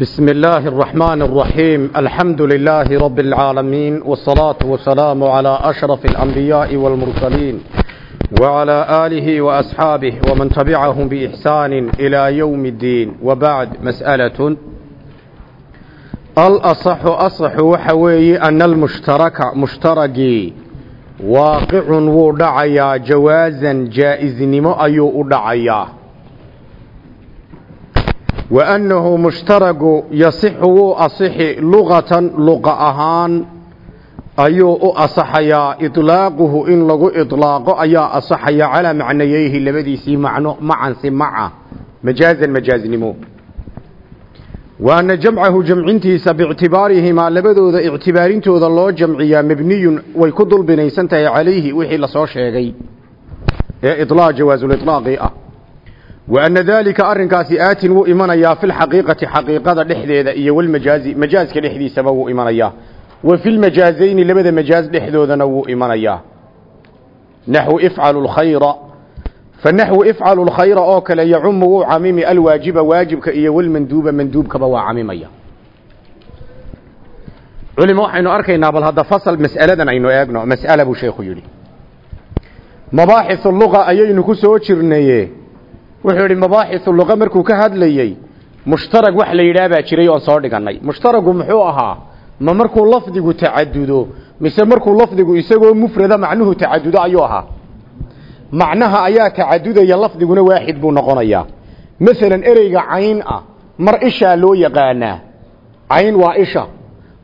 بسم الله الرحمن الرحيم الحمد لله رب العالمين والصلاة والسلام على أشرف الأنبياء والمرسلين وعلى آله وأصحابه ومن تبعهم بإحسان إلى يوم الدين وبعد مسألة الأصح أصح وحوي أن المشترك مشتركي واقع ودعيا جوازا جائز نمو أيو ودعيا وأنه مشترك يصح وأصح لغة لغة أهان أيو أصحيا إطلاقه إن لغو إطلاق أيا أصحيا على معنييه لبدي سي معنى معا سمعا مجازا مجاز نمو وأن جمعه جمعنتيس باعتبارهما لبدو ذا اعتبارينتو ذا الله جمعيا مبني ويكدل بنيسانته عليه وحي لصو شيغي إطلاق جواز الإطلاق أه وأن ذلك أرنكاسي آت وإيمانيا في الحقيقة حقيقة دحديدة إيا والمجاز مجاز كدحدي سبب إيمانيا وفي المجازين لبدا مجاز دحدوذا نو إيمانيا نحو افعل الخير فنحو افعل الخير أوكل يعم وعميم الواجب واجبك إيا والمندوب مندوبك بوا عميميا علم وحينو أركينا بل هذا فصل مسألة أينو أغنو مسألة بو شيخ يلي مباحث اللغة أيينو كسو چرنيه wuxuu yidhi mabaaxisu luqa markuu ka hadlayey mushtarag wax la yidhaah jiray oon soo dhigannay. Mushtaragu muxuu ahaa ma markuu lafdigu tacadudo mise markuu lafdigu isagoo mufrada macnuhu tacadudo ayuu ahaa. Macnaha ayaa tacadudaya lafdiguna waaxid buu noqonayaa. Masalan ereyga cayn ah mar ishaa loo yaqaanaa. Cayn waa isha.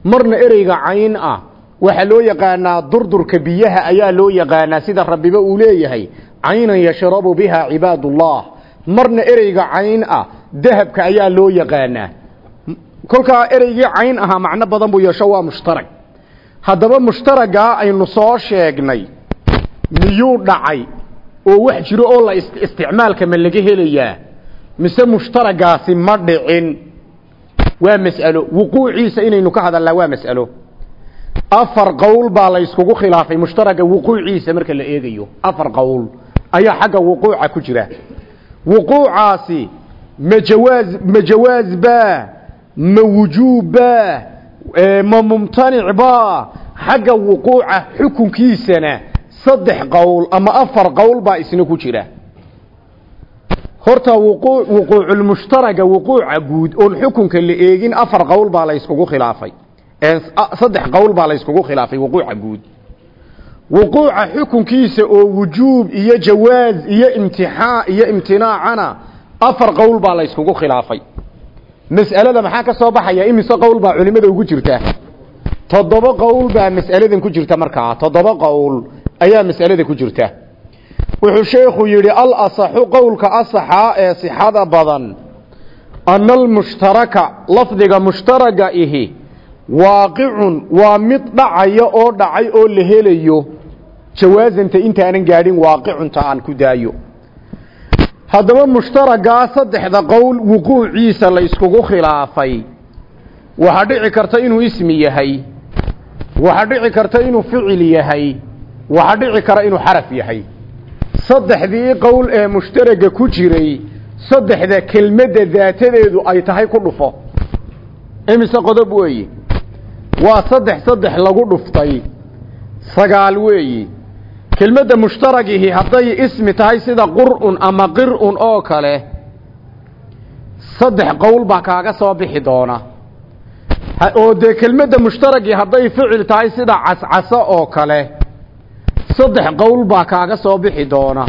Marna ereyga cayn ah waxaa loo yaqaanaa durdurka biyaha ayaa loo yaqaanaa sida rabbiba uu leeyahay caynan yashrabu biha cibaadullah marna ereyga cayn ah dahabka ayaa loo yaqaanaa. Kolkaa ereygii cayn ahaa macno badan buu yeesho waa mushtarag haddaba mushtaragaa aynu soo sheegnay miyuu dhacay oo wax jiro oo la isticmaalka ma laga helayaa? Mise mushtaragaasi ma dhicin? Waa mas'alo. Wuquuciisa inaynu ka hadalnaa waa mas'alo. Afar qowl baa la yskugu khilaafay mushtaraga wuquuciisa marka la eegayo. Afar qowl. Ayaa xagga wuquuca ku jira wuquucaasi ma jawaaz ma jawaaz baa ma wujuub baa ma mumtanic baa xagga wuquuca xukunkiisana saddex qowl ama afar qowl baa isna ku jira. Horta wuquuculmushtaraga wuquuca guud oon xukunka la eegin afar qowl baa la yskugu khilaafay. Saddex qowl baa la yskugu khilaafay wuquuca guud wuquuca xukunkiisa oo wujuub iyo jawaaz iyo imtixaa iyo imtinaacana afar qowl baa la yskugu khilaafay. Mas'alada maxaa ka soo baxaya? Imise qowl baa culimada ugu jirta? Toddoba qowl baa mas'aladan ku jirta markaa. Toddoba qowl ayaa mas'alada ku jirta. Wuxuu sheekhu yidhi al asaxu qowlka asaxaa ee sixada badan ana almushtaraka lafdiga mushtaraga ihi waaqicun waa mid dhacaya oo dhacay oo la helayo jawaasanta intaanan gaadhin waaqicunta aan ku daayo. Haddaba mushtaragaa saddexda qowl wuquuciisa la yskugu khilaafay. Waxaa dhici karta inuu ismi yahay. Waxaa dhici karta inuu ficil yahay. Waxaa dhici kara inuu xaraf yahay. Saddexdii qowl ee mushtaraga ku jiray saddexda kelmadda daatadeedu ay tahay ku dhufo. Imise qodob weeye waa saddex saddex lagu dhuftay. Sagaal weeyi kelmadda mushtaragihi hadday ismi tahay sida qur'un ama qir'un oo kale saddex qowl baa kaaga soo bixi doona. Oo dee kelmadda mushtaragii hadday ficil tahay sida cascaso oo kale saddex qowl baa kaaga soo bixi doona.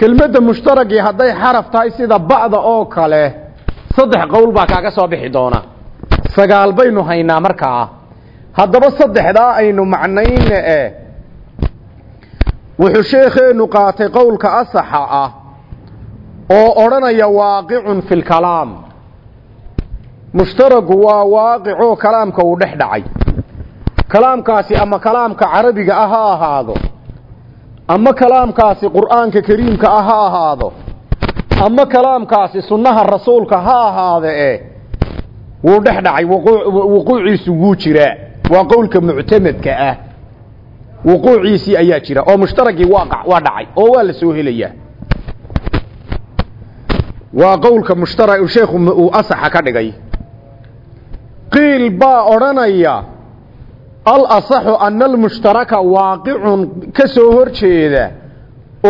Kelmadda mushtaragii hadday xaraf tahay sida ba'da oo kale saddex qowl baa kaaga soo bixi doona. Sagaal baynu haynaa markaa. Haddaba saddexdaa aynu macnayne e wuxuu sheekheenu qaatay qowlka asaxa ah oo odhanaya waaqicun fi lkalaam mushtaragu waa waaqicoo kalaamka uu dhex dhacay. Kalaamkaasi ama kalaamka carabiga ah ha ahaado ama kalaamkaasi qur'aanka kariimka ah ha ahaado ama kalaamkaasi sunnaha rasuulka ha ahaade e wuu dhex dhacay wuquuciisu wuu jiraa. Waa qowlka muctamadka ah wuquuciisii ayaa jira oo mushtaragii waa waa dhacay oo waa la soo helayaa. Waa qowlka mushtara sheekhu uu asaxa ka dhigay. Qiil baa odhanaya alasaxu ana almushtaraka waaqicun ka soo hor jeeda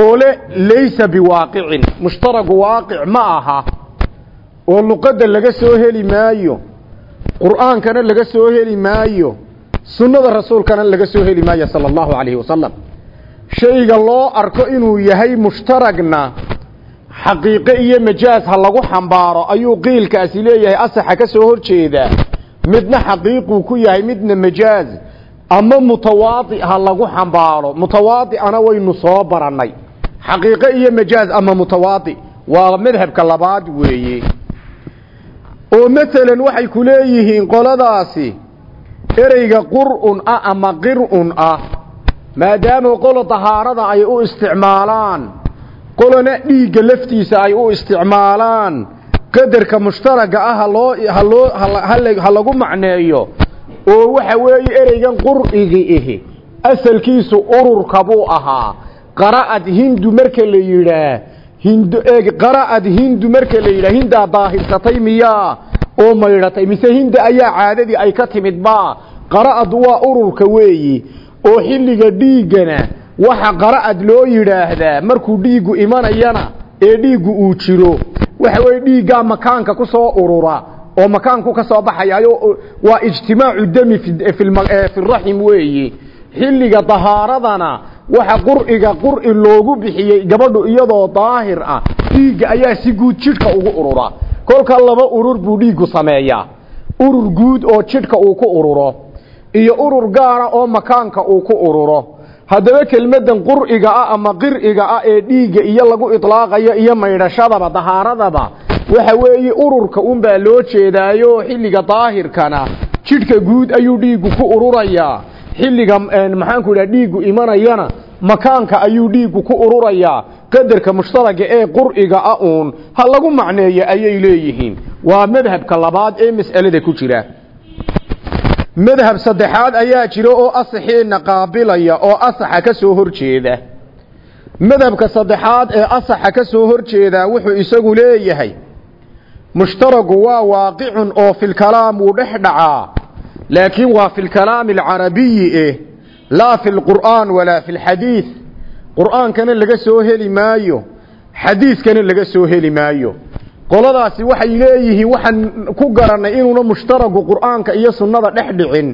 oo le laysa biwaaqicin. Mushtaragu waaqic ma aha oo luqadda laga soo heli maayo qur'aankana laga soo heli maayo sunnada rasuulkana laga soo heli maayo sala allahu calayhi wasalam shayga loo arko inuu yahay mushtaragna xaqiiqe iyo majaaz ha lagu xambaaro ayuu qiilkaasi leeyahay asaxa ka soo hor jeedaa midna xaqiiquu ku yahay midna majaaz ama mutawaadi ha lagu xambaaro. Mutawaadi'ana waynu soo barannay. Xaqiiqe iyo majaaz ama mutawaadi. Waa madhabka labaad weeye. Oo masalan waxay ku leeyihiin qoladaasi ereyga qur'un ah ama qir'un ah maadaama qolo dahaarada ay u isticmaalaan qolona dhiigga laftiisa ay u isticmaalaan qadarka mushtaraga ah haloo haloo ha lagu macneeyo oo waxa weeye ereygan qur'igi ihi asalkiisu ururka buu ahaa. Qara'ad hindu marka la yidhaah hindu eeg qara'ad hindu marka la yidhaah hindaa daahirsatay miyaa oo maydhatay mise hinda ayaa caadadii ay ka timid ba qara'ad waa ururka weeyi oo xilliga dhiiggana waxa qara'ad loo yidhaahdaa markuu dhiiggu imanayana ee dhiiggu uu jiro. Waxa weeye dhiiggaa makaanka ku soo urura oo makaanku ka soo baxayayo waa ijtimaacu dami fi raxim weeye xilliga dahaaradana waxa qur'iga qur'i loogu bixiyey gabadhu iyadoo daahir ah dhiigga ayaa si guud jidhka ugu urura kolka laba urur buu dhiiggu sameeyaa. Urur guud oo jidhka uu ku ururo iyo urur gaara oo makaanka uu ku ururo. Haddaba kelmaddan qur'iga ah ama qir'iga ah ee dhiigga iyo lagu itlaaqayo iyo maydhashadaba dahaaradaba waxa weeye ururka unbaa loo jeedaayo xilliga daahirkana. Jidhka guud ayuu dhiiggu ku ururayaa xilliga maxaanku idhaha dhiiggu imanayana makaanka ayuu dhiiggu ku ururayaa qadarka mushtaraga ee qur'iga ah uun ha lagu macneeyo ayay leeyihiin. Waa madhabka labaad ee mas'alada ku jira. Madhab saddexaad ayaa jira oo asaxeenna qaabilaya oo asaxa ka soo hor jeeda. Madhabka saddexaad ee asaxa ka soo hor jeedaa wuxuu isagu leeyahay mushtaragu waa waaqicun oo filkalaam wuu dhex dhacaa laakiin waa fi lkalaami alcarabiyi eh laa fi lqur'aan walaa fi lxadiid qur'aankana laga soo heli maayo. Xadiidkana laga soo heli maayo. Qoladaasi waxay leeyihiin waxaan ku garannay inuuna mushtaragu qur'aanka iyo sunnada dhex dhicin.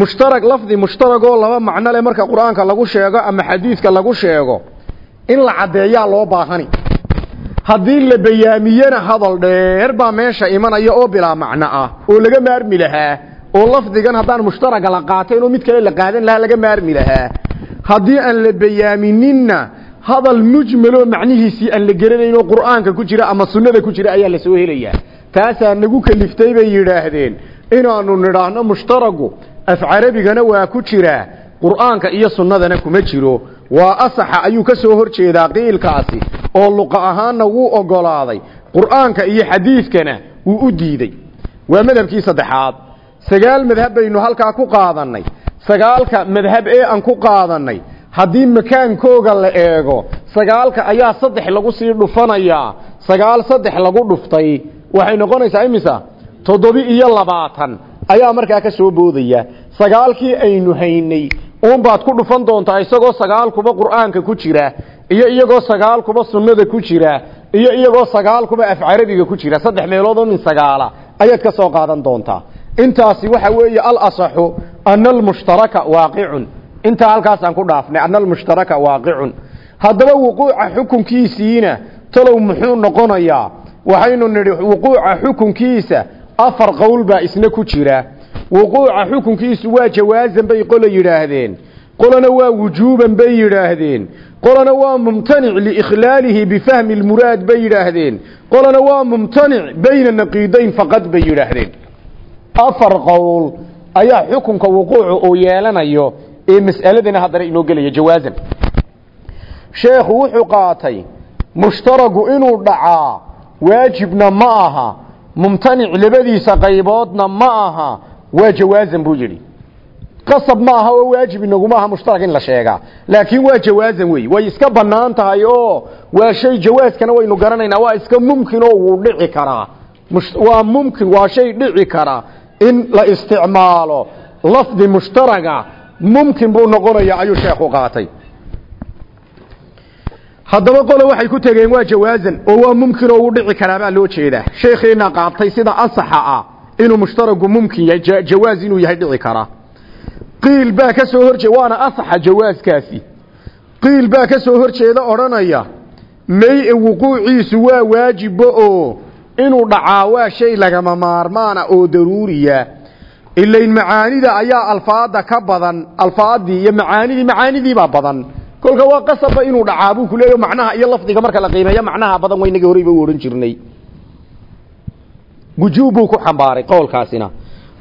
Mushtarag lafdi mushtaragoo laba macno leh marka qur'aanka lagu sheego ama xadiidka lagu sheego in la caddeeyaa loo baahani. Haddii la bayaamiyena hadal dheer baa meesha imanaya oo bilaa macno ah oo laga maarmi lahaa oo lafdigan haddaan mushtaraga la qaatayn oo mid kale la qaadan lahaa laga maarmi lahaa haddii aan la bayaamininna hadal mujmaloo macnihiisii aan la geranayn oo qur'aanka ku jira ama sunnada ku jira ayaa la soo helayaa taasaa nagu kaliftay bay yidhaahdeen. Inaanu nidhaahno mushtaragu af carabigana waa ku jiraa qur'aanka iyo sunnadana kuma jiro. Waa asaxa ayuu ka soo hor jeedaa qiilkaasi oo luqa ahaanna wuu ogolaaday. Qur'aanka iyo xadiidkana wuu u diidey waa madhabkii saddexaad. Sagaal madhab baynu halkaa ku qaadannay sagaalka madhab ee aan ku qaadannay haddii makaankooga la eego sagaalka ayaa saddex lagu sii dhufanayaa sagaal saddex lagu dhuftay waxay noqonaysaa imisa toddobi iyo labaatan. Ayaa markaa ka soo boodaya. Sagaalkii aynu haynay uunbaad ku dhufan doontaa isagoo sagaal kuba qur'aanka ku jira iyo iyagoo sagaal kuba sunnada ku jira iyo iyagoo sagaal kuba af carabiga ku jira saddex meeloodoo min sagaala ayaad ka soo qaadan doontaa. Intaasi waxa weeye alasaxu ana almushtaraka waaqicun intaa halkaasaan ku dhaafnay ana almushtaraka waaqicun haddaba wuquuca xukunkiisiina talow muxuu noqonayaa? Waxaynu nidhi wuquuca xukunkiisa afar qowl baa isna ku jira. Wuquuca xukunkiisu waa jawaasan bay qola yidhaahdeen. Qolana waa wujuuban bay yidhaahdeen. Qolana waa mumtanic liikhlaalihi bifahmi lmuraad bay yidhaahdeen. Qolana waa mumtanic bayna naqiidayn faqad bay yidhaahdeen. Afar qowl ayaa xukunka wuquucu uu yeelanayo ee mas'aladana haddana inoo gelaya jawaasan. Sheekhu wuxuu qaatay mushtaragu inuu dhacaa waajibna ma aha mumtanic labadiisa qayboodna ma aha waa jawaasan buu yidhi. Qasab ma aha oo waajib inaguma aha mushtarak in la sheegaa laakiin waa jawaasan wey way iska bannaan tahay oo waa shay jawaaskana waynu garanaynaa waa iska mumkin oo wuu dhici karaa. Waa mumkin waa shay dhici kara in la isticmaalo lafdi mushtaraga mumkin buu noqonaya ayuu sheekhu qaatay. Haddaba qole waxay ku tegeen waa jawaazan oo waa mumkin oo uu dhici karaa baa loo jeedaa. Sheekheena qaatay sida asaxa ah inuu mushtaragu mumkin yahay jawaaz inuu yahay dhici karaa. Qiil baa ka soo horjeeda waana asaxa jawaaskaasi. Qiil baa ka soo horjeeda odhanaya may wuquuciisu waa waajibo oo inuu dhacaa waa shay lagama maarmaana oo daruuriya. Ilayn macaanida ayaa alfaada ka badan alfaadii iyo macaanidii macaanidiibaa badan. Kolka waa qasabba inuu dhacaa buu kuleeya macnaha iyo lafdiga marka la qiimeeyo macnaha badan waynagii horeyba u jirnay. Wujuub ku xambaaray qowlkaasina.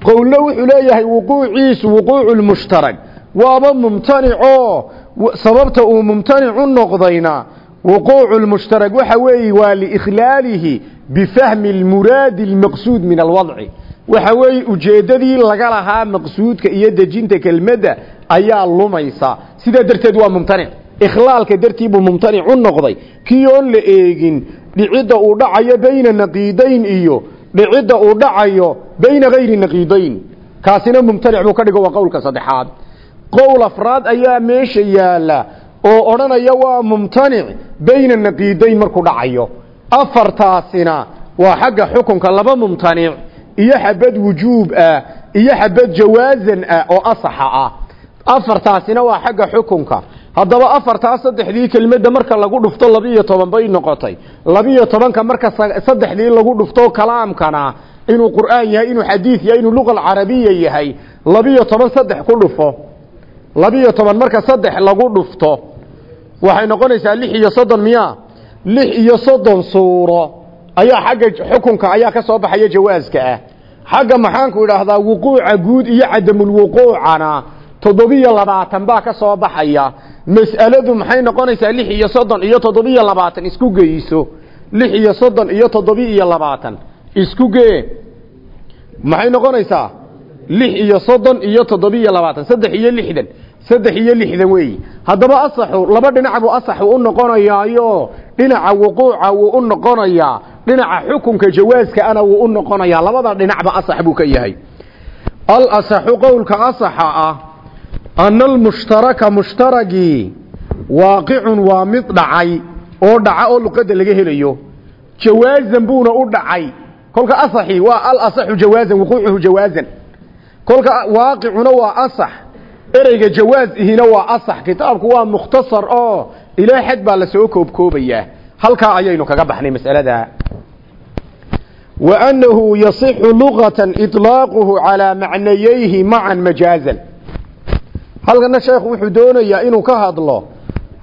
Qowlna wuxuu leeyahay wuquuciisu wuquucu lmushtarag waaba mumtanicoo sababta uu mumtanic noqdayna wuquucu lmushtarag waxa weeye waa liikhlaalihi bifahmi almuraadi almaqsuud min alwadci waxa weeye ujeeddadii laga lahaa maqsuudka iyo dejinta kelmadda ayaa lumaysa. sidaa darteed waa mumtanic. ikhlaalka dartii buu mumtanic u noqday. kii oon la eegin dhicidda uu dhacayo bayna naqiidayn iyo dhicidda uu dhacayo bayna hayri naqiidayn. kaasina mumtanic buu ka dhigo waa qowlka saddexaad. qowl afraad ayaa meesha yaalla oo odhanaya waa mumtanic bayna naqiidayn markuu dhacayo afartaasina waa xagga xukunka laba mumtanic iyo xabad wujuub ah iyo xabad jawaazan ah oo asaxa ah. Afartaasina waa xagga xukunka. Haddaba afartaa saddexdii kelmadda marka lagu dhufto labiiyo toban bay noqotay. Labiiyo tobanka marka saddexdii lagu dhufto kalaamkana inuu qur'aan yahay inuu xadiid yahay inuu luqa alcarabiya yahay labiiyo toban saddex ku dhufo. Labiiyo toban marka saddex lagu dhufto waxay noqonaysaa lix iyo soddon miya lix iyo soddon suuro ayaa xagga xukunka ayaa ka soo baxaya jawaaska ah. Xagga maxaanku idhaahdaa wuquuca guud iyo cadamulwuquucana toddobiyo labaatan baa ka soo baxaya. Mas'aladu maxay noqonaysaa lix iyo soddon iyo toddobiyo labaatan? Isku geyso. Lix iyo soddon iyo toddobi iyo labaatan. Isku gee maxay noqonaysaa? Lix iyo soddon iyo toddobiyo labaatan. Saddex iyo lixdan saddex iyo lixdan weeyi haddaba asaxu laba dhinac buu asaxu u noqonayaayo dhinaca wuquuca wuu u noqonayaa dhinaca xukunka jawaaska ana wuu u noqonayaa labada dhinacba asax buu ka yahay. Alasaxu qowlka asaxa ah ana almushtaraka mushtaragii waaqicun waa mid dhacay oo dhaca oo luqadda laga helayo. Jawaazan buuna u dhacay. Kolka asaxi waa alasaxu jawaazan wuquucuhu jawaazan. Kolka waaqicuna waa asax ereyga jawaaz ihina waa asax kitaabku waa mukhtasar oo ilaa xad baa la soo koobkoobayaa. Halkaa ayaynu kaga baxnay mas'alada. Annahu yasixu luqatan iطlaaquhu calaa macnayayhi macan majaazan. Halkana sheekhu wuxuu doonayaa inuu ka hadlo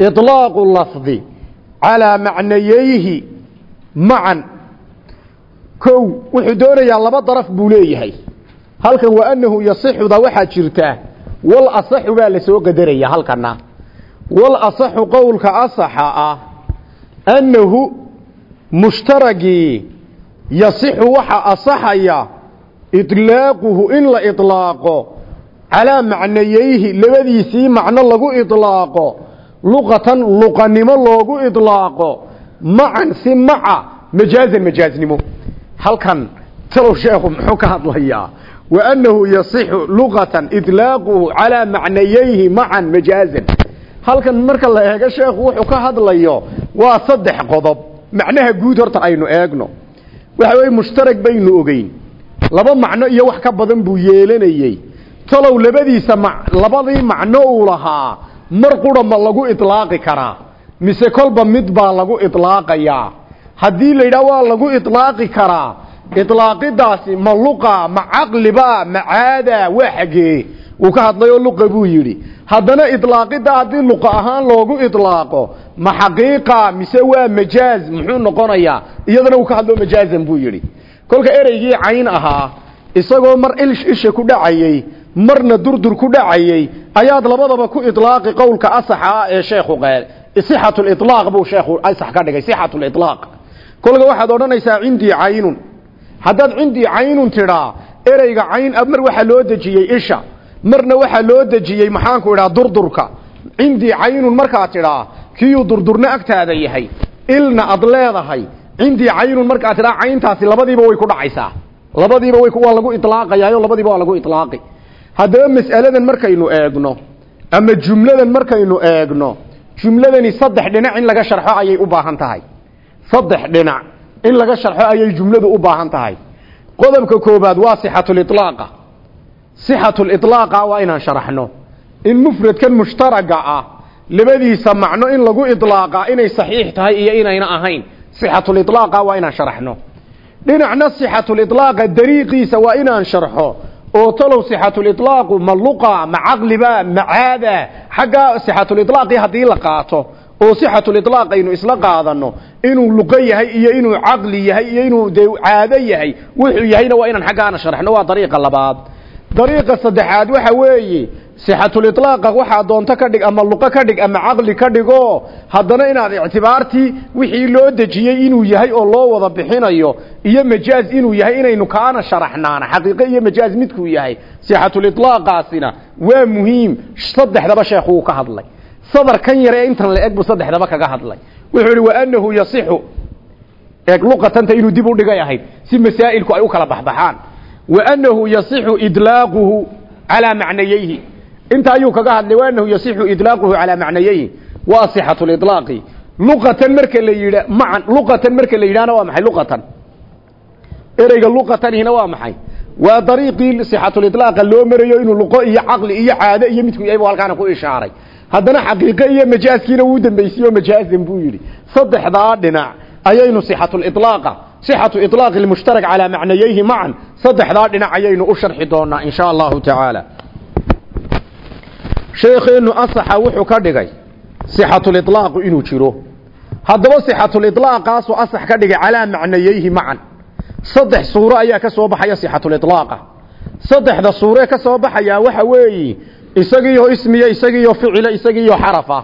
iطlaaqu lafdi calaa macnayayhi macan kow wuxuu doonayaa laba daraf buu leeyahay. Halkan wa annahu yasixuda waxaa jirta wal asaxu baa la soo qadaraya halkana wal asaxu qowlka asaxa ah annahu mushtaragii yasixu waxa asaxaya iطlaaquhu in la iطlaaqo calaa macnayeyhi labadiisii macno lagu iطlaaqo luqatan luqanimo loogu iطlaaqo macan si maca majaazan majaaznimo halkan talow sheekhu muxuu ka hadlayaa waannahu yasixu luqatan iطlaaquhu calaa macnayeyhi macan majaazan halkan marka la eego sheekhu wuxuu ka hadlayo waa saddex qodob macnaha guud horta aynu eegno waxa weye mushtarag baynu ogeyn laba macno iyo wax ka badan buu yeelanayey talow labadiisa labadii macno uu lahaa mar qura ma lagu iطlaaqi karaa mise kolba mid baa lagu iطlaaqayaa haddii la yidhaha waa lagu iطlaaqi karaa iطlaaqidaasi ma luqa ma caqliba ma caada waa xagee uu ka hadlayoo luqa buu yidhi haddana iطlaaqida haddii luqa ahaan loogu iطlaaqo ma xaqiiqa mise waa majaaz muxuu noqonayaa iyadana uu ka hadlo majaazan buu yidhi kolka ereygii cayn ahaa isagoo mar isha ku dhacayey marna durdur ku dhacayey ayaad labadaba ku iطlaaqi qowlka asaxa ah ee sheekhu qeel sixatu liطlaaq buu sheekhu asax ka dhigay sixatu liطlaaq kolka waxaad odhanaysaa cindii caynun haddaad cindii caynun tidhaa ereyga cayn a mar waxaa loo dejiyey isha. Marna waxaa loo dejiyey maxaanku idhaha durdurka. Cindii caynun markaad tidhaa kiyuu durdurna agtaada yahay. Ilna ad leedahay. Cindii caynun markaad tidhaa cayntaasi labadiiba way ku dhacaysaa. Labadiiba way waa lagu ilaaqayaayo labadiiba waa lagu ilaaqi haddaba mas'aladan markaynu eegno ama jumladan markaynu eegno jumladani saddex dhinac in laga sharxo ayay u baahan tahay. Saddex dhinac in laga sharxo ayay jumladu u baahan tahay. Qodobka koobaad waa sixatulilaaqa sixatulilaaqa waa inaan sharaxno in mufradkan mushtaraga ah labadiisa macno in lagu ilaaqa inay saxiix tahay iyo inayna ahayn. Sixatulilaaqa waa inaan sharaxno dhinacna sixatulilaaqa dariiqiisa waa inaan sharxo. Oo talow sixatulilaaqu ma luqa ma caqliba ma caada. Xagga sixatulilaaqi haddii la qaato oo sixatulilaaq aynu isla qaadano inuu luqo yahay iyo inuu caqli yahay iyo inuu de caado yahay wuxuu yahayna waa inaan xaggaana sharxno waa dariiqa labaad. Dariiqa saddexaad waxa weeye sixatulilaaqa waxaa doonto ka dhig ama luqo ka dhig ama caqli ka dhigo haddana inaad ictibaartii wixii loo dejiyey inuu yahay oo loo wada bixinayo iyo majaaz inuu yahay inaynu kaana sharaxnaana xaqiiqo iyo majaaz midkuu yahay sixatulilaaqaasina waa muhiim. Saddexdaba sheekhu uu ka hadlay sadar kan yare intan la eg buu saddexdaba kaga hadlay. Wuxuu ihi waanahu yasixu. Eeg luqatanta inuu dib u dhigay ahayd si masaa'ilku ay u kala baxbaxaan. Waanahu yasixu idlaaquhu calaa macnayeyhi inta ayuu kaga hadlay waanahu yasixu idlaaquhu calaa macnayeyhi waa sixatu lilaaqi luqatan marka la yidha macan luqatan marka la yidhahna waa maxay luqatan? Ereyga luqatanihina waa maxay? Waa dariiqii sixatulilaaqa loo marayo inuu luqo iyo caqli iyo caado iyo midku yahay buu halkaana ku ishaaray haddana xaqiiqo iyo majaaskiina wuu dambaysiyo majaazan buu yidhi. Saddexdaa dhinac ayaynu sixatulilaaqa sixatu ilaaqi lmushtarak calaa macnayeyhi macan saddexdaa dhinac ayaynu u sharxi doonaa in sha allahu tacaala. Asaxa wuxuu ka dhigay sixatulilaaqu inuu jiro. Haddaba sixatulilaaqaasuu asax ka dhigay calaa macnayeyhi macan saddex suuro ayaa ka soo baxaya sixatulilaaqa saddexda suuree ka soo baxayaa waxa weeye isagiiyo ismiya isagiiyo ficila isagiiyo xarafa.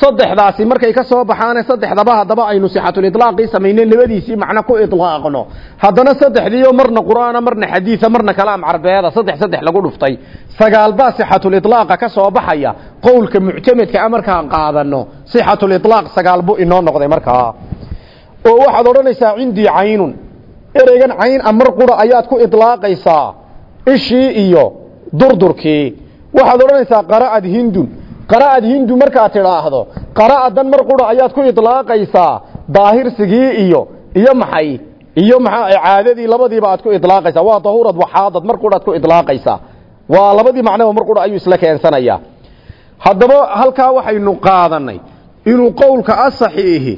Saddexdaasi markay ka soo baxaane saddexdaba haddaba aynu sixatulilaaqii samaynay labadiisii macno ku ilaaqno haddana saddexdiiyo marna qur'aana marna xadiida marna kalaam carbeeda saddex saddex lagu dhuftay. Sagaalbaa sixatulilaaqa ka soo baxaya. Qowlka muctamedka a markaan qaadano sixatulilaaq sagaal buu inoo noqday markaa oo waxaad odhanaysaa cindii caynun. Ereygan cayn amar qura ayaad ku ilaaqaysaa ishii iyo durdurkii waxaad odhanaysaa qara'ad hindun qara'ad hindu markaad tidhaahdo qara'adan mar qura ayaad ku ilaaqaysaa daahirsigii iyo iyo maxay iyo maxaa caadadii labadiiba aad ku ilaaqaysaa waa dahurad waxaadad mar quraad ku ilaaqaysaa waa labadii macnaba mar qura ayuu isla keensanayaa. Haddaba halkaa waxaynu qaadanay inuu qowlka asaxiihi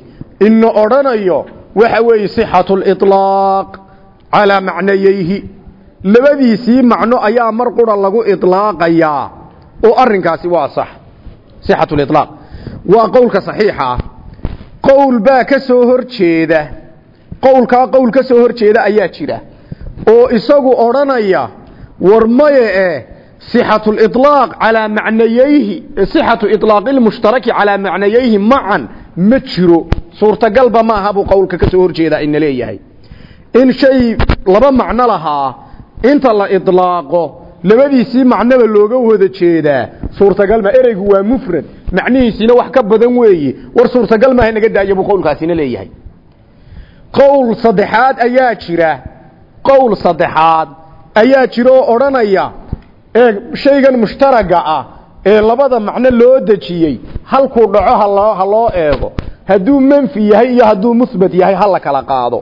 ina odhanayo waxa weeye sixatulilaaq calaa macnayeyhi labadiisii macno ayaa mar qura lagu ilaaqayaa oo arrinkaasi waa sax. Sixatulilaaq waa qowlka saxiixa. Ah qowl baa ka soo hor jeeda. Qowlkaa qowl ka soo hor jeeda ayaa jira. Oo isagu odhanaya war maye calaa macnayeyhi sixatu ilaaqi lmushtaraki calaa macnayeyhi macan ma jiro. Suurtagalba ma aha buu qowlka ka soo hor jeedaa ina leeyahay. In shay laba macno lahaa inta la ilaaqo labadiisii macnoba looga wada jeedaa suurtagalma ereygu waa mufrad macnihiisiina wax ka badan weeye war suurtagal maaha naga daaya buu qowlkaasina leeyahay. Qowl saddexaad ayaa jira qowl saddexaad ayaa jira oo odhanaya ee shaygan mushtaraga ah ee labada macno loo dejiyey halkuu dhaco haloo ha loo eego hadduu manfi yahay iyo hadduu musbat yahay ha la kala qaado.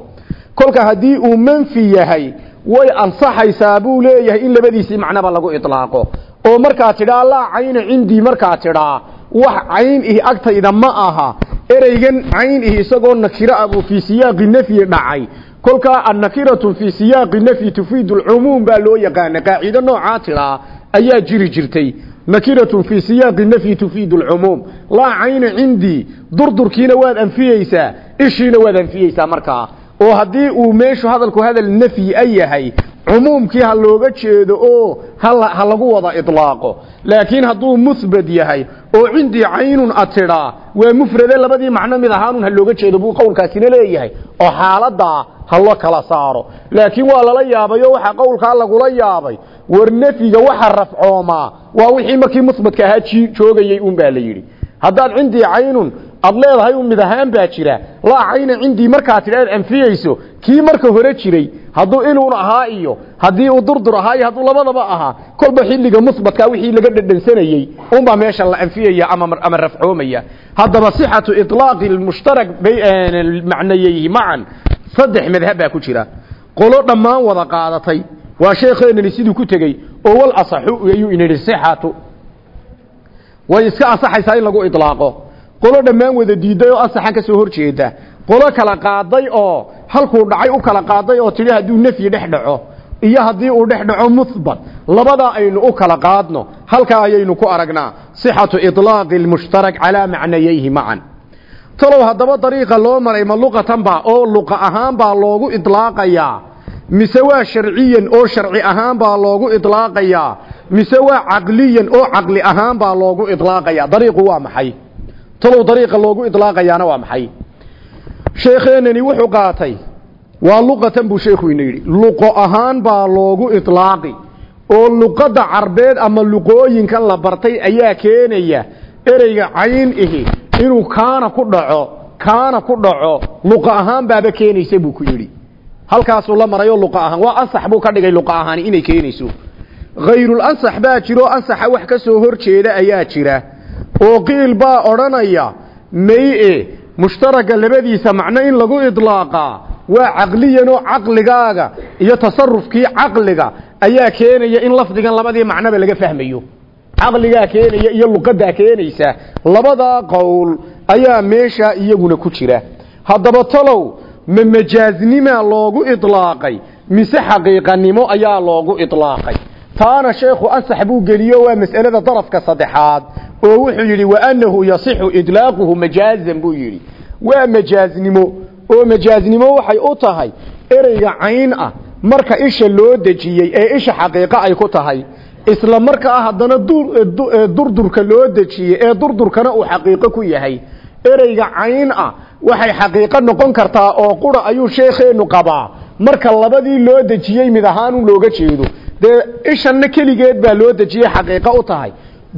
Kolka haddii uu manfi yahay way ansaxaysaa buu leeyahay in labadiisii macnoba lagu ilaaqo oo markaa tidhaa laa cayna cindii markaa tidhaa wax cayn ihi agtayda ma aha. Ereygan cayn ihi isagoo nakiro ah buu fii siyaaqi nafyi dhacay. Kolkaa annakiratu fii siyaaqi nafyi tufiidu lcumuum baa loo yaqaana qaacido noocaa tidhaa ayaa jiri jirtay. Nakiratun fii siyaaqi nafyi tufiidu lcumuum. Laa cayna cindii durdurkiina waad anfiyeysaa ishiina waad anfiyeysaa markaa oo haddii uu meeshu hadalku hadal nafyi a yahay cumuumkii ha looga jeedo oo ha lagu wada ilaaqo laakiin hadduu musbad yahay oo cindii caynun a tidhaa waa mufrade labadii macno mid ahaanun ha looga jeedo buu qowlkaasina leeyahay oo xaaladaa ha kala saaro. Laakiin waa lala yaabay oo waxaa qowlkaa lagula yaabay war nafyiga waxa rafcoomaa waa wixii markii musbadka ahaa joogayey un baa la yidhi. Haddaad cindii caynun aad leedahay u mid ahaan baa jira. Laa cayna cindii markaad tidhaad anfiyeyso kii marka hore jiray hadduu inuun ahaa iyo haddii uu durdur ahaa iyo hadduu labadaba ahaa kolba xilliga musbatka wixii laga dhedhansanayey unbaa meesha la anfiyaya ama ama rafcoomaya. Haddaba sixatu ilaaqi mushtarak macnayeyhi macan. Saddex madhab ku jira. Qolo dhammaan wada qaadatay. Waa sheekheenani siduu ku tegey oo wal asaxu ayuu inidhi sixatu. Way iska asaxaysaa in lagu ilaaqo qolo dhammaan wada diiday oo asaxan ka soo hor jeeda. Qolo kala qaaday oo halkuu dhacay u kala qaaday oo tidhi hadduu nafyi dhex dhaco iyo haddii uu dhex dhaco muhbat labadaa aynu u kala qaadno halkaa ayaynu ku aragnaa. Sixatu ilaaqi lmushtarak calaa macnayeyhi macan talow haddaba dariiqa loo maray ma luqatan baa oo luqa ahaan baa loogu idlaaqayaa mise waa sharciyan oo sharci ahaan baa loogu idlaaqayaa mise waa caqliyan oo caqli ahaan baa loogu idlaaqayaa dariiqu waa maxay talow dariiqa loogu idlaaqayaana waa maxay? Sheekheenani wuxuu qaatay waa luqatan buu sheekhu ina yidhi luqo ahaan baa loogu itlaaqi oo luqadda carbeed ama luqooyinkan la bartay ayaa keenaya ereyga cayn ihi inuu kaana ku dhaco kaana ku dhaco luqa ahaan baaba keenaysa buu ku yidhi. Halkaasuu la marayo luqa ahaan waa ansax buu ka dhigay luqa ahaani inay keenayso. Hayrul ansax baa jiro ansaxa wax ka soo hor jeeda ayaa jira oo qiil baa odhanaya may-e mushtaraka labadiisa macno in lagu idlaaqaa waa caqliyan oo caqligaaga iyo tasarufkii caqliga ayaa keenaya in lafdigan labadii macnoba laga fahmayo. Caqligaa keenaya iyo luqadaa keenaysa labadaa qowl ayaa meesha iyaguna ku jira. Haddaba talow ma majaaznimaa loogu idlaaqay mise xaqiiqanimo ayaa loogu idlaaqay? Taana sheekhu ansax buu geliyo waa mas'alada darafka saddexaad oo wuxuu yidhi waanahu yasixu idlaaquhu majaazan buu yidhi. Waa majaaznimo oo majaaznimo waxay u tahay ereyga cayn ah marka isha loo dejiyey ee isha xaqiiqo ay ku tahay isla markaa haddana durdurka loo dejiyey ee durdurkana uu xaqiiqo ku yahay. Ereyga cayn ah waxay xaqiiqo noqon kartaa oo qura ayuu sheekheenu qabaa. Marka labadii loo dejiyey mid ahaan u looga jeedo. Dee ishanna keligeed baa loo dejiyey xaqiiqo u tahay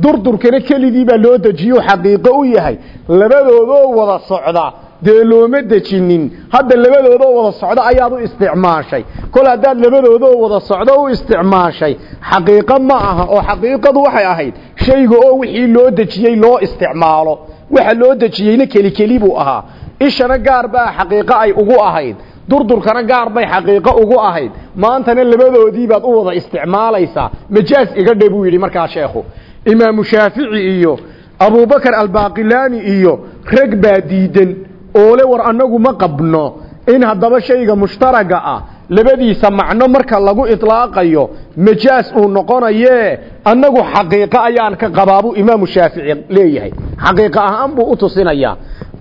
durdurkana keligii baa loo dejiyo xaqiiqo u yahay. Labadoodoo wada socda dee looma dejinin. Hadda labadoodoo wada socda ayaad u isticmaashay. Kol haddaad labadoodoo wada socdo u isticmaashay xaqiiqo ma aha oo xaqiiqadu waxay ahayd shayga oo wixii loo dejiyey loo isticmaalo. Waxa loo dejiyeyna keli keli buu ahaa. Ishana gaar baa xaqiiqo ay ugu ahayd. Durdurkana gaar bay xaqiiqo ugu ahayd. Maantana labadoodii baad u wada isticmaalaysaa. Majaaz iga dhe buu yidhi markaa sheekhu imaamu shaafici iyo abubakar albaaqilaani iyo rag baa diidan. Oole war annagu ma qabno in haddaba shayga mushtaraga ah labadiisa macno marka lagu itlaaqayo majaas uu noqonayee annagu xaqiiqo ayaan ka qabaabuu imaamu shaafici leeyahay. Xaqiiqo ahaan buu u tusinayaa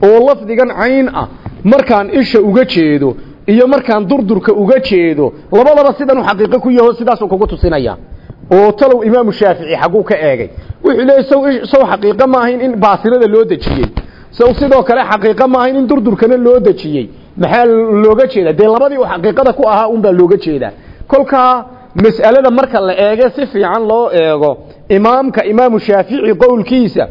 oo lafdigan cayn ah. Markaan isha uga jeedo iyo markaan durdurka uga jeedo labadaba sidan u xaqiiqo ku yaho sidaasuu kugu tusinaya oo talow imaamu shaafici xagguu ka eegay. Wuxuu leeyay sow sow xaqiiqo ma ahayn in baasilada loo dejiyey. Sow sidoo kale xaqiiqo ma ahayn in durdurkana loo dejiyey. Maxaa looga jeedaa? Dee labadii uu xaqiiqada ku ahaa unbaa looga jeedaa. Kolkaa mas'alada marka la eege si fiican loo eego. Imaamka imaamu shaafici qowlkiisa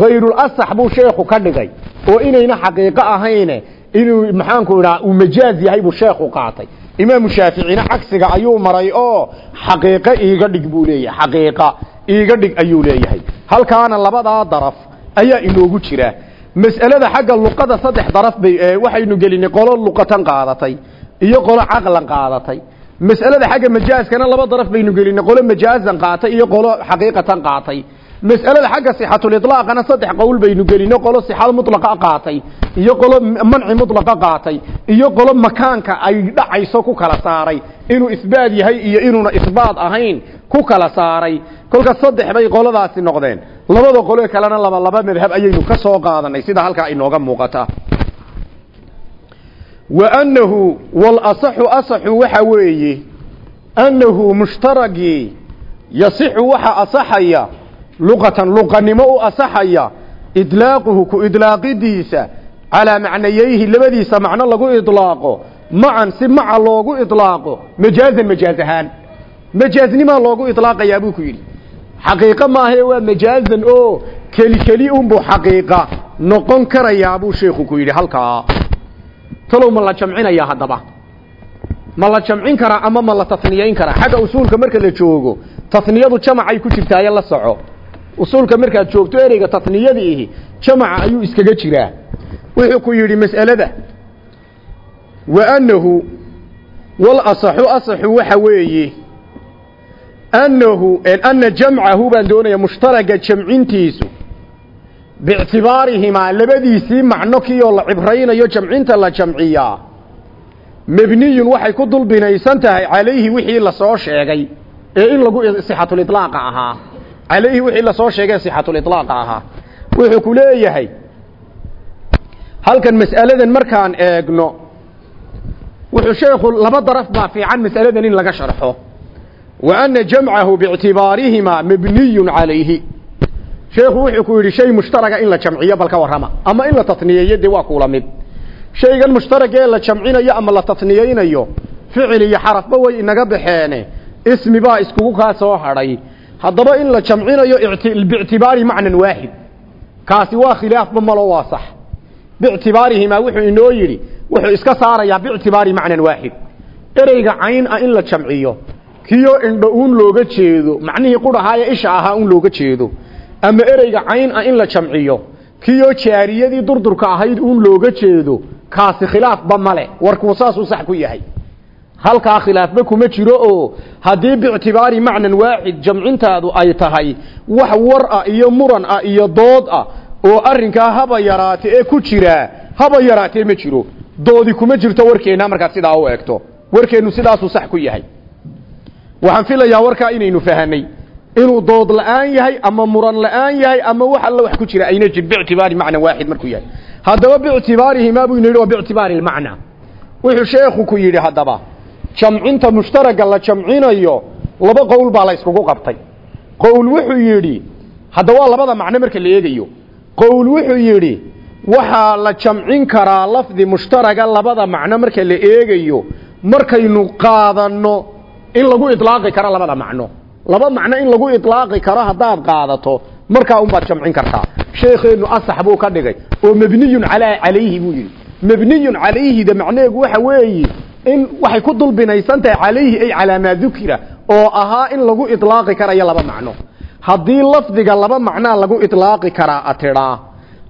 hayrul asax buu sheekhu ka dhigay oo inayna xaqiiqo ahayne inuu maxaanku idhaha uu majaaz yahay buu sheekhu qaatay imaamu shaaficina cagsiga ayuu maray oo xaqiiqo iiga dhig buu leeyahay xaqiiqa iiga dhig ayuu leeyahay. Halkaana labadaa daraf ayaa inoogu jira. Mas'alada xagga luqada saddex daraf bay waxaynu gelinay qolo luqatan qaadatay iyo qolo caqlan qaadatay. Mas'alada xagga majaaskana laba daraf baynu gelinay qolo majaazan qaatay iyo qolo xaqiiqatan qaatay mas'alada xagga sixatul itlaaqana saddex qowl baynu gelinay qolo sixad mutlaqa qaatay iyo qolo manci mutlaqa qaatay iyo qolo makaanka ay dhacayso ku kala saaray inuu isbaad yahay iyo inuuna isbaad ahayn ku kala saaray. Kolka saddex bay qoladaasi noqdeen. Labada qolo kalena laba laba madhab ayaynu ka soo qaadanay sida halkaa inooga muuqata. Asaxu asaxu waxa weeye annahu mushtaragii yasixu waxa asaxaya luqatan luqanimo u asaxaya idlaaquhu ku idlaaqidiisa calaa macnayeyhi labadiisa macno lagu idlaaqo macan si maca loogu idlaaqo majaazan majaaz ahaan majaaznimaa loogu idlaaqayaa buu ku yidhi. Xaqiiqo maahae waa majaazan oo keli keli unbuu xaqiiqa noqon karayaa buu sheekhu ku yidhi halkaa. Talow ma la jamcinayaa haddaba. Ma la jamcin karaa ama ma la taniyayn karaa xagga usuulka marka la joogo taniyadu jamacay ku jirtaaye la soco usuulka markaad joogto ereyga taniyadiihi jamaca ayuu iskaga jiraa. Wuxuu ku yidhi mas'alada wa annahu wal asaxu waxa weeye annahu anna jamcahu baan doonaya mushtaraga jamcintiisu biictibaarihimaa labadiisii macno kiioo la cibraynayo jamcinta la jamciyaa mebniyun waxay ku dul binaysan tahay calayhi wixii la soo sheegay ee in lagu sixatulilaaqa ahaa calayhi wixii la soo sheegay ee sixatulilaaqa ahaa. Wuxuu ku leeyahay halkan mas'aladan markaan eegno wuxuu sheekhu laba daraf baa fiican mas'aladan in laga sharxo. Wa anna jamcahu biictibaarihimaa mabniyun calayhi sheekhu wuxuu ku yidhi shay mushtaraga in la jamciyo bal ka warrama ama in la tatniyeeyo dee waa kuula mid. Shaygan mushtarag ee la jamcinayo ama la tatniyeynayo ficil iyo xarafba way inaga baxeene ismi baa iskugu kaa soo hadhay haddaba in la jamcinayo biictibaari macnan waaxid kaasi waa khilaafba malo waa sax. Biictibaarihimaa wuxuu inoo yidhi wuxuu iska saarayaa biictibaari macnan waaxid ereyga cayn ah in la jamciyo kiyo indho uun looga jeedo macnihii qudhahaaya isha ahaa un looga jeedo. Ama ereyga cayn ah in la jamciyo kiyo jaariyadii durdurka ahayd uun looga jeedo kaasi khilaafba male warkuu saasuu sax ku yahay halkaa khilaafba kuma jiro oo haddii biictibaari macnan waaxid jamcintaadu ay tahay wax war ah iyo muran ah iyo dood ah oo arrinkaa haba yaraate ee ku jiraa haba yaraatee ma jiro. Doodi kuma jirto warkeenna markaad sidaa u eegto. Warkeennu sidaasuu sax ku yahay. Waxaan filayaa warkaa inaynu fahanay inuu dood la'aan yahay ama muran la'aan yahay ama wax alla wax ku jira ayna jir biictibaari macnan waaxid markuu yahay. Haddaba biictibaarihimaa buu yidhi waa wuxuu sheekhu ku yidhi haddaba jamcinta mushtaraga la jamcinayo laba qowl baa la yskugu qabtay. Qowl wuxuu yidhi hadda waa labada macno marka la eegayo. Qowl wuxuu yidhi waxaa la jamcin karaa lafdi mushtaraga labada macno marka la eegayo markaynu qaadanno in lagu ilaaqi karo labada macno. Laba macno in lagu ilaaqi karo haddaad qaadato markaa unbaad jamcin kartaa. Sheekheenu asax buu ka dhigay oo mabniyun calaa calayhi buu yidhi. Mabniyun calayhida macnaheegu waxa weeye in waxay ku dul binaysan tahay calayhi ay calaa maa oo ahaa in lagu ilaaqi karayo laba macno. Haddii lafdiga laba macnaa lagu ilaaqi karaa atidhaa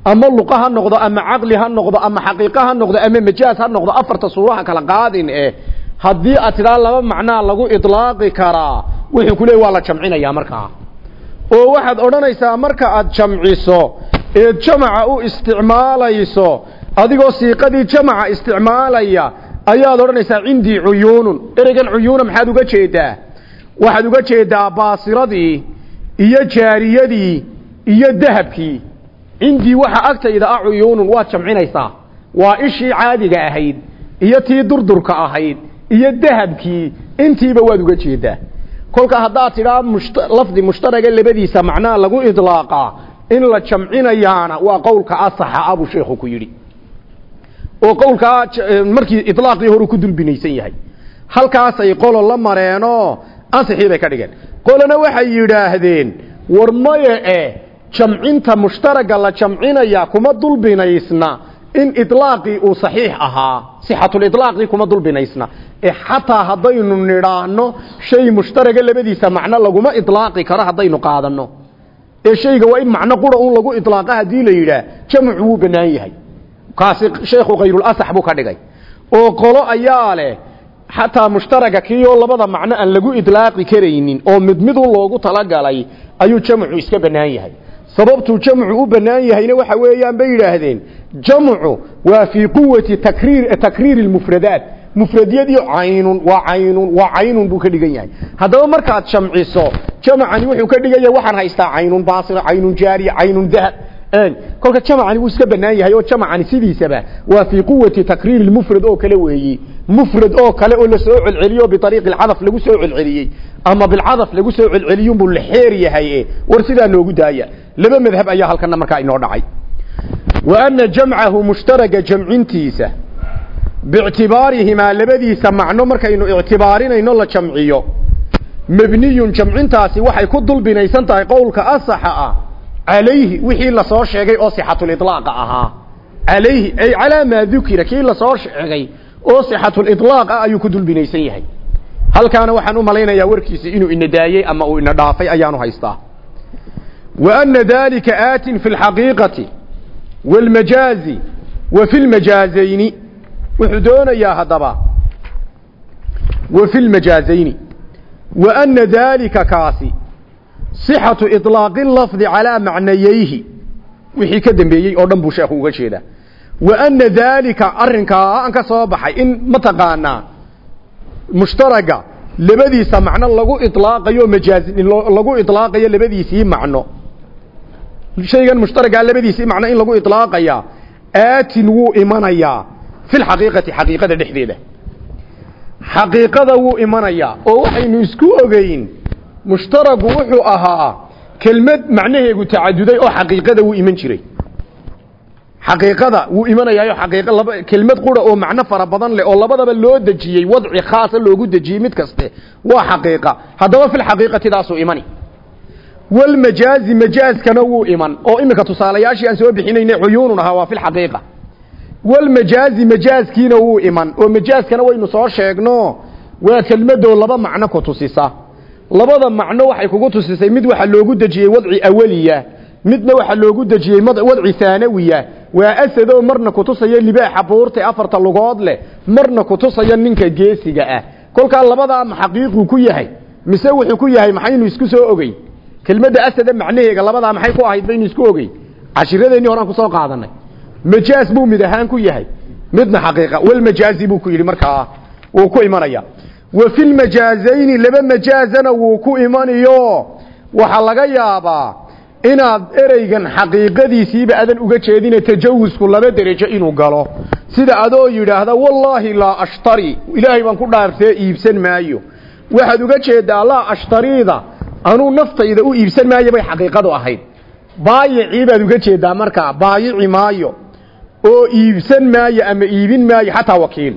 ama luqa ha noqdo ama caqli ha noqdo ama xaqiiqa ha noqdo ama majaaz ha noqdo afarta suuraha kala qaadin eh haddii aad tidhaa laba macnaa lagu ilaaqi karaa wuxuu ku waa la jamcinayaa markaa oo waxaad odhanaysaa marka aad jamciso eed jamaca u isticmaalayso adigoo siiqadii jamaca isticmaalaya ayaad odhanaysaa cindii cuyuunun. Ereygan cuyuuna maxaad uga jeedaa? Waxaad uga jeedaa baasiradii iyo jaariyadii iyo dahabkii. Cindii waxa agtayda ah cuyuunun waad jamcinaysaa. Waa ishii caadiga ahayd iyo tii durdurka ahayd iyo dahabkii. Intiiba waad uga jeedaa. Kolka haddaad tidhaa lafdi mushtaraga labadiisa macnaa lagu idlaaqaa in la jamcinayaana waa qowlka asaxa abuu sheekhu ku yidhi oo qowlkaa markii ilaaqii horu ku dulbinaysan yahay. Halkaasay qolo la mareenoo ansixii bay ka dhigeen. Qolona waxay yidhaahdeen war maya e jamcinta mushtaraga la jamcinaya kuma dulbinaysna in ilaaqii uu saxiix ahaa. Sixatulilaaqii kuma dulbinaysna. E xataa haddaynu nidhaahno shay mushtaraga labadiisa macno laguma ilaaqi karo haddaynu qaadano ee shayga waa in macno qura un lagu ilaaqa haddii la yidhaah jamcu wuu banaan yahay kaasi sheekhu khayrulasax buu ka dhigay. Oo qolo ayaa leh xataa mushtaraga kiioo labada macno aan lagu idlaaqi karaynin oo mid midun loogu talagalay ayuu jamcu iska banaan yahay. Sababtuu jamcu u banaan yahayna waxa weeyaan bay yidhaahdeen jamcu waa fii quwati takriir takriiri lmufradaat mufradyadii caynun waa caynun waa caynun buu ka dhigan yahay. Haddaba markaad jamciso jamcani wuxuu ka dhigan yahay waxaan haystaa caynun baasira caynun jaariya caynun dahab kolka jamcani wuu iska banaan yahay oo jamcani sidiisaba waa fii quwati takriiri lmufrad oo kale weeyi. Mufrad oo kale oo la soo celceliyo biariiqi alcadaf lagu soo celceliyey ama bilcadaf lagu soo celceliyunbuu la xeer yahay war sidaa noogu daaya. Laba madhab ayaa halkana markaa inoo dhacay. Wa ana jamcahu mushtaraga jamcintiisa biictibaarihimaa labadiisa macno markaynu ictibaarinayno la jamciyo mebniyun jamcintaasi waxay ku dulbinaysan tahay qowlka asaxa ah calayhi wixii la soo sheegay oo sixatulilaaqa ahaa calayhi ay calaa maa dukira kii la soo sheegay oo sixatulilaaq ah ayuu ku dulbinaysan yahay. Halkaana waxaan u malaynayaa warkiisi inuu ina daayey ama uu ina dhaafay ayaanu haystaa. Wa ana dalika aatin fi lxaqiiqati wاlmajaazi wa fi lmajaazayni wuxuu doonayaa haddaba wa fi lmajaazayni wa ana dalika kaasi sixatu iطlaaqi lafdi calaa macnayeyhi wixii ka dambeeyey oo dhan buu sheekhu uga jeedaa wa ana daalika arrinkaa aan ka soo baxay in mataqaanaa mushtaraga labadiisa macno lagu ilaaqayo majaazi lagu ilaaqayo labadiisii macno shaygan mushtaragaa labadiisii macno in lagu ilaaqayaa aatin wuu imanayaa fi lxaqiiqati xaqiiqada dhexdeeda xaqiiqada wuu imanayaa oo waxaynu isku ogeyn mushtaragu wuxuu ahaa kelmad macnaheegu tacaduday oo xaqiiqada wuu iman jiray. xaqiiqada wuu imanayaayo xaqiiqa laba kelmad qura oo macno fara badan leh oo labadaba loo dejiyey wadci khaasa loogu dejiyey mid kaste waa xaqiiqa. haddaba fil xaqiiqatidaasuu imani. wal majaazi majaazkana wuu iman. oo iminka tusaalayaashii aan soo bixinayna cuyuunun ahaa waa fil xaqiiqa. wal majaazi majaazkiina wuu iman. oo majaazkana waynu soo sheegno waa kelmadoo laba macno ku tusisa labada macno waxay kugu tusisay mid waxa loogu dejiyey wadci awaliya midna waxa loogu dejiyey wadci haanawiya waa asadoo marna kutusaya libaaxa buurta afarta lugood leh marna kutusaya ninka geesiga ah. Kolkaa labadaa ma ku yahay mise wuxuu ku yahay maxaynu isku soo ogey kelmadda asada macnaheega labadaa maxay ku ahayd baynu isku ogey cashiradeenii horaan ku soo qaadanay. Majaaz buu mid ahaan ku yahay midna xaqiiqa walmajaazi buu ku yidhi markaa wuu ku imanaya wa fi lmajaazayni laba majaazana wuu ku imanayo waxaa laga yaabaa inaad ereygan xaqiiqadiisiiba adan uga jeedine tajawusku laba derajo inuu galo. Sida adoo yidhaahda wallaahi laa ashtari. Ilaahay baan ku dhaartee iibsan maayo. Waxaad uga jeedaa laa ashtariida. Anuu naftayda u iibsan maayo bay xaqiiqadu ahayd. Baayicii baad uga jeedaa markaa baayici maayo. Oo iibsan maayo ama iibin maayo xataa wakiil.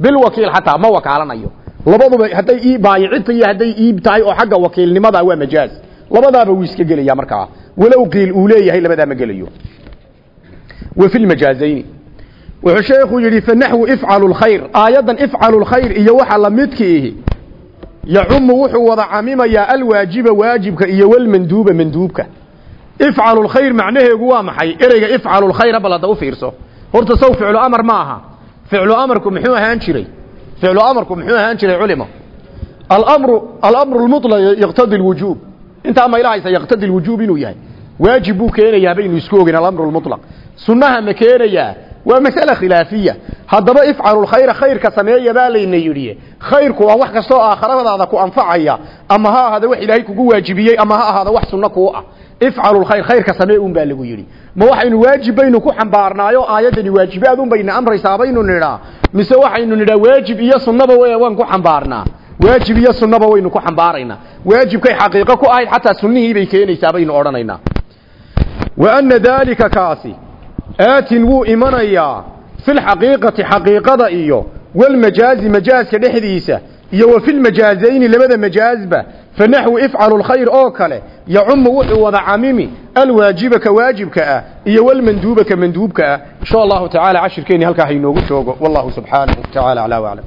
Bil wakiil xataa ma wakaalanayo labaduba hadday baayicita iyo hadday iib tahay oo xagga wakiilnimada waa majaaz. Labadaaba wuu iska gelaya markaa walow qiil uu leeyahay labadaa ma gelayo. Wa fi lmajaazayni wuxuu sheekhu yidhi fanaxwu ifcalu lkhayr aayaddan ifcalu lkhayr iyo waxa lamidkiihi yacumu wuxuu wada camimayaa alwaajiba waajibka iyo walmanduuba manduubka. Ifcalu lkhayr macnaheegu waa maxay? Ereyga ifcalu lkhayr bal u fiirso. Horta saw ficlu amar ma aha. Amarku muxuu ahaan jiray ficlu amarku muxuu ahaan jiray culimo alamru alamru lmutlaq yaqtadi lwujuub intaa ma ilahaysa yaqtadi lwujuub inuu yahay waajib buu keenayaa baynu isku ogin alamru lmutlaq sunnaha ma keenayaa waa mas'ala khilaafiya haddaba ifcalu lkhayra khayrka sameeya baa layna yidhi khayrku waa wax kastoo aakhiradaada ku anfacaya ama ha ahaada wax ilaahay kugu waajibiyey ama ha ahaada wax ifcalu lkhayr khayrka samee un baa lagu yidhi. Ma waxaynu waajib baynu ku xambaarnaayo aayaddani waajibaad un bayna amraysaa baynu nidhaa mise waxaynu nidhaa waajib iyo sunnaba waan ku xambaarnaa. Waajib iyo sunnaba waynu ku xambaaraynaa waajibkay xaqiiqo ku ahayd xataa sunnihii bay keenaysaa baynu odhanaynaa wa anna daalika kaasi aatin wuu imanayaa fi lxaqiiqati xaqiiqada iyo walmajaazi majaaska dhexdiisa iyo wa fi lmajaazayni labada majaazba ifcalu lkhayr oo kale yacumu wuxuu wada camimi alwaajiba ka waajibka ah iyo walmanduuba ka manduubka ah insha allahu tacaala cashirkeeni halkaa hainoogu joogo wallahu subxaanahu tacaala aclaa waclam